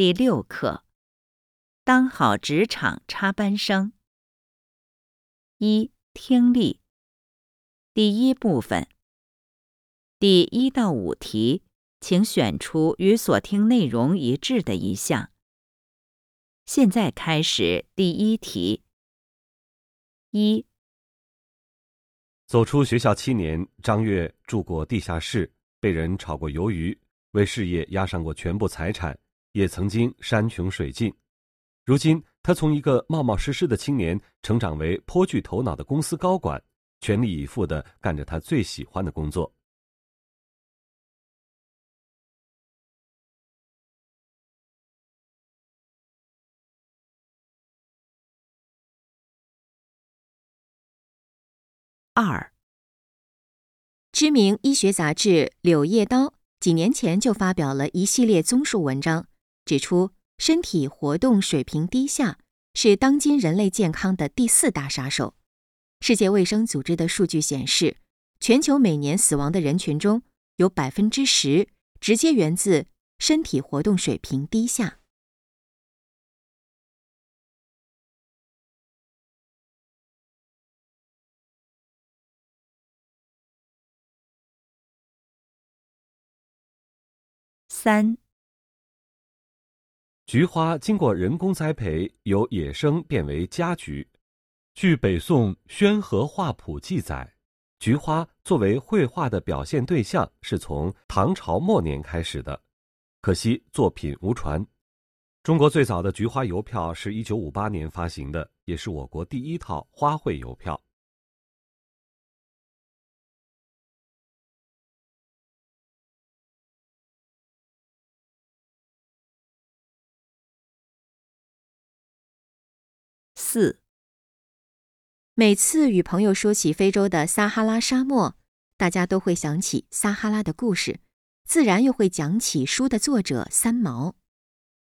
第六课：当好职场插班生。一、听力。第一部分。第一到五题，请选出与所听内容一致的一项。现在开始第一题。一、走出学校七年，张月住过地下室，被人炒过鱿鱼，为事业押上过全部财产。也曾经山穷水尽，如今他从一个冒冒失失的青年，成长为颇具头脑的公司高管，全力以赴的干着他最喜欢的工作。二，知名医学杂志《柳叶刀》几年前就发表了一系列综述文章。指出，身体活动水平低下是当今人类健康的第四大杀手。世界卫生组织的数据显示，全球每年死亡的人群中有百分之十直接源自身体活动水平低下。三。菊花经过人工栽培，由野生变为家菊。据北宋《宣和画谱》记载，菊花作为绘画的表现对象是从唐朝末年开始的，可惜作品无传。中国最早的菊花邮票是一九五八年发行的，也是我国第一套花卉邮票。四，每次与朋友说起非洲的撒哈拉沙漠，大家都会想起撒哈拉的故事，自然又会讲起书的作者三毛。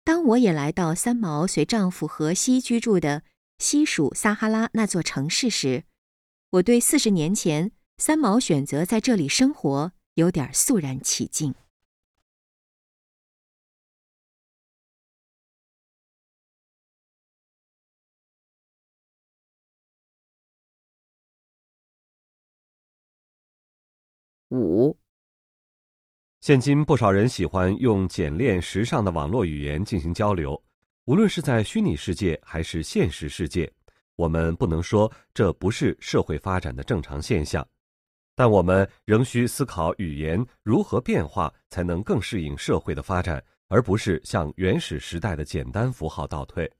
当我也来到三毛随丈夫荷西居住的西属撒哈拉那座城市时，我对四十年前三毛选择在这里生活有点肃然起敬。五，现今不少人喜欢用简练时尚的网络语言进行交流，无论是在虚拟世界还是现实世界，我们不能说这不是社会发展的正常现象，但我们仍需思考语言如何变化才能更适应社会的发展，而不是向原始时代的简单符号倒退。